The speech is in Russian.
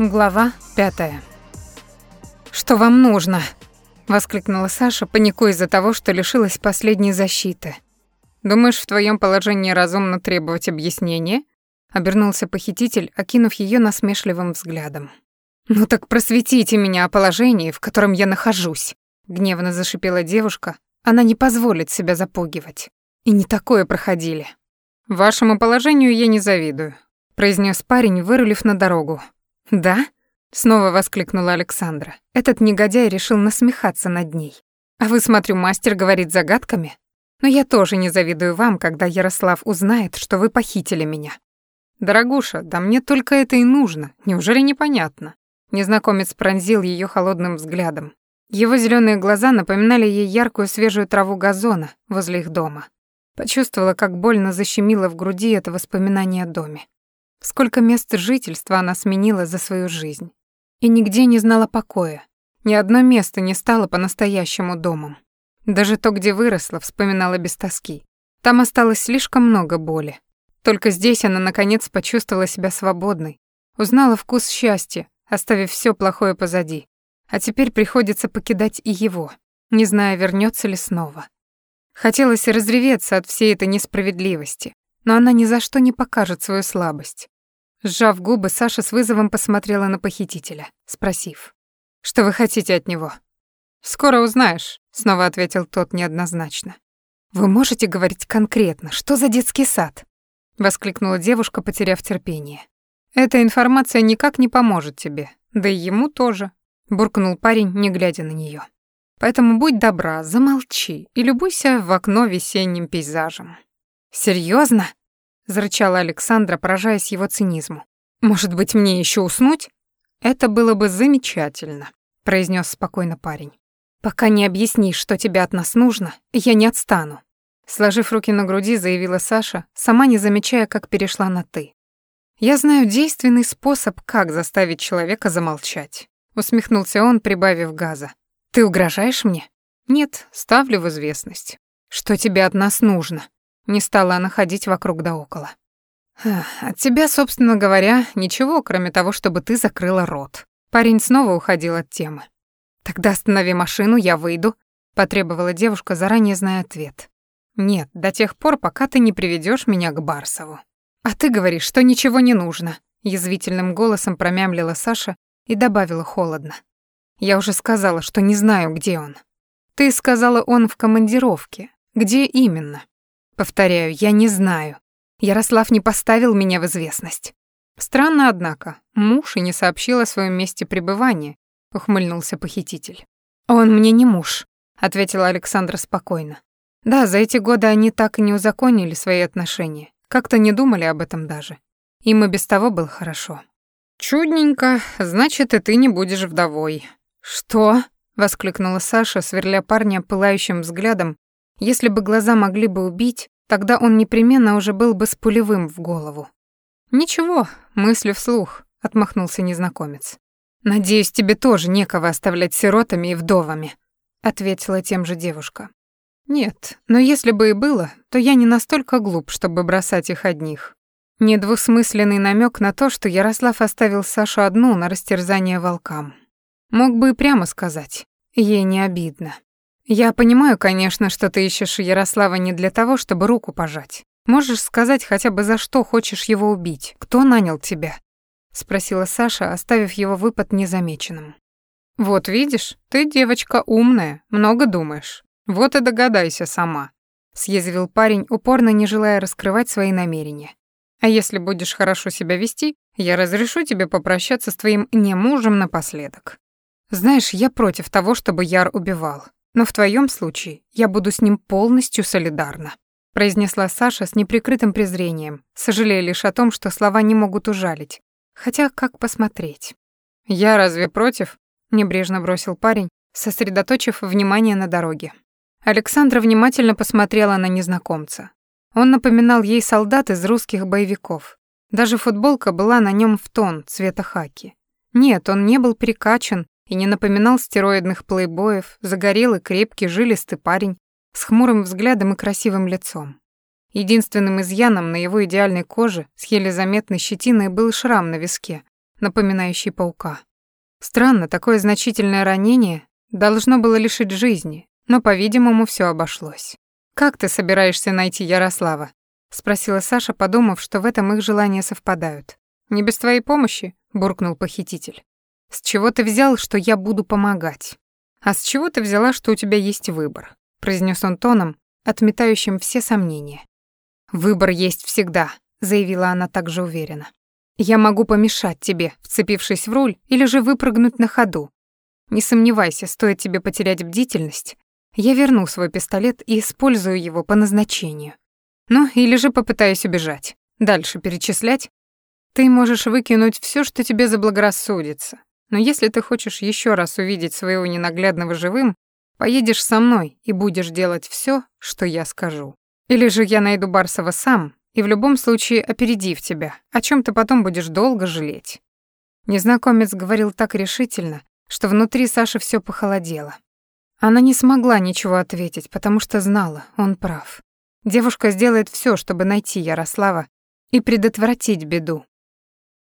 Глава пятая. «Что вам нужно?» — воскликнула Саша, паникуя из-за того, что лишилась последней защиты. «Думаешь, в твоем положении разумно требовать объяснения?» — обернулся похититель, окинув ее насмешливым взглядом. «Ну так просветите меня о положении, в котором я нахожусь», — гневно зашипела девушка. «Она не позволит себя запугивать. И не такое проходили». «Вашему положению я не завидую», — произнес парень, вырулив на дорогу. «Да?» — снова воскликнула Александра. Этот негодяй решил насмехаться над ней. «А вы, смотрю, мастер говорит загадками? Но я тоже не завидую вам, когда Ярослав узнает, что вы похитили меня». «Дорогуша, да мне только это и нужно. Неужели непонятно?» Незнакомец пронзил ее холодным взглядом. Его зеленые глаза напоминали ей яркую свежую траву газона возле их дома. Почувствовала, как больно защемило в груди это воспоминание о доме. Сколько мест жительства она сменила за свою жизнь. И нигде не знала покоя. Ни одно место не стало по-настоящему домом. Даже то, где выросла, вспоминала без тоски. Там осталось слишком много боли. Только здесь она наконец почувствовала себя свободной, узнала вкус счастья, оставив все плохое позади. А теперь приходится покидать и его, не зная, вернется ли снова. Хотелось разреветься от всей этой несправедливости, но она ни за что не покажет свою слабость. Сжав губы, Саша с вызовом посмотрела на похитителя, спросив: "Что вы хотите от него?" "Скоро узнаешь", снова ответил тот неоднозначно. "Вы можете говорить конкретно, что за детский сад?" воскликнула девушка, потеряв терпение. "Эта информация никак не поможет тебе, да и ему тоже", буркнул парень, не глядя на нее. "Поэтому будь добра, замолчи и любуйся в окно весенним пейзажем". Серьезно? Зарычала Александра, поражаясь его цинизму. Может быть, мне еще уснуть? Это было бы замечательно, произнес спокойно парень. Пока не объяснишь, что тебе от нас нужно, я не отстану. Сложив руки на груди, заявила Саша, сама не замечая, как перешла на ты. Я знаю действенный способ, как заставить человека замолчать. Усмехнулся он, прибавив газа. Ты угрожаешь мне? Нет, ставлю в известность. Что тебе от нас нужно? Не стала она ходить вокруг да около. «От тебя, собственно говоря, ничего, кроме того, чтобы ты закрыла рот». Парень снова уходил от темы. «Тогда останови машину, я выйду», — потребовала девушка, заранее зная ответ. «Нет, до тех пор, пока ты не приведешь меня к Барсову». «А ты говоришь, что ничего не нужно», — язвительным голосом промямлила Саша и добавила холодно. «Я уже сказала, что не знаю, где он». «Ты сказала, он в командировке. Где именно?» Повторяю, я не знаю. Ярослав не поставил меня в известность. Странно, однако, муж и не сообщил о своем месте пребывания, ухмыльнулся похититель. Он мне не муж, ответила Александра спокойно. Да, за эти годы они так и не узаконили свои отношения. Как-то не думали об этом даже. Им и без того было хорошо. Чудненько, значит, и ты не будешь вдовой. Что? воскликнула Саша, сверля парня пылающим взглядом если бы глаза могли бы убить, тогда он непременно уже был бы с пулевым в голову. «Ничего, мысли вслух», — отмахнулся незнакомец. «Надеюсь, тебе тоже некого оставлять сиротами и вдовами», — ответила тем же девушка. «Нет, но если бы и было, то я не настолько глуп, чтобы бросать их одних». Недвусмысленный намек на то, что Ярослав оставил Сашу одну на растерзание волкам. Мог бы и прямо сказать. Ей не обидно. «Я понимаю, конечно, что ты ищешь Ярослава не для того, чтобы руку пожать. Можешь сказать хотя бы за что хочешь его убить? Кто нанял тебя?» — спросила Саша, оставив его выпад незамеченным. «Вот видишь, ты девочка умная, много думаешь. Вот и догадайся сама», — съязвил парень, упорно не желая раскрывать свои намерения. «А если будешь хорошо себя вести, я разрешу тебе попрощаться с твоим немужем напоследок. Знаешь, я против того, чтобы Яр убивал. Но в твоем случае я буду с ним полностью солидарна», произнесла Саша с неприкрытым презрением, сожалея лишь о том, что слова не могут ужалить. Хотя как посмотреть? «Я разве против?» — небрежно бросил парень, сосредоточив внимание на дороге. Александра внимательно посмотрела на незнакомца. Он напоминал ей солдат из русских боевиков. Даже футболка была на нем в тон цвета хаки. Нет, он не был перекачан и не напоминал стероидных плейбоев, загорелый, крепкий, жилистый парень с хмурым взглядом и красивым лицом. Единственным изъяном на его идеальной коже с еле заметной щетиной был шрам на виске, напоминающий паука. Странно, такое значительное ранение должно было лишить жизни, но, по-видимому, все обошлось. «Как ты собираешься найти Ярослава?» — спросила Саша, подумав, что в этом их желания совпадают. «Не без твоей помощи?» — буркнул похититель. «С чего ты взял, что я буду помогать?» «А с чего ты взяла, что у тебя есть выбор?» — произнес он тоном, отметающим все сомнения. «Выбор есть всегда», — заявила она также уверенно. «Я могу помешать тебе, вцепившись в руль, или же выпрыгнуть на ходу. Не сомневайся, стоит тебе потерять бдительность, я верну свой пистолет и использую его по назначению. Ну, или же попытаюсь убежать. Дальше перечислять. Ты можешь выкинуть все, что тебе заблагорассудится. Но если ты хочешь еще раз увидеть своего ненаглядного живым, поедешь со мной и будешь делать все, что я скажу. Или же я найду Барсова сам и в любом случае опередив тебя, о чем ты потом будешь долго жалеть. Незнакомец говорил так решительно, что внутри Саши все похолодело. Она не смогла ничего ответить, потому что знала, он прав. Девушка сделает все, чтобы найти Ярослава и предотвратить беду.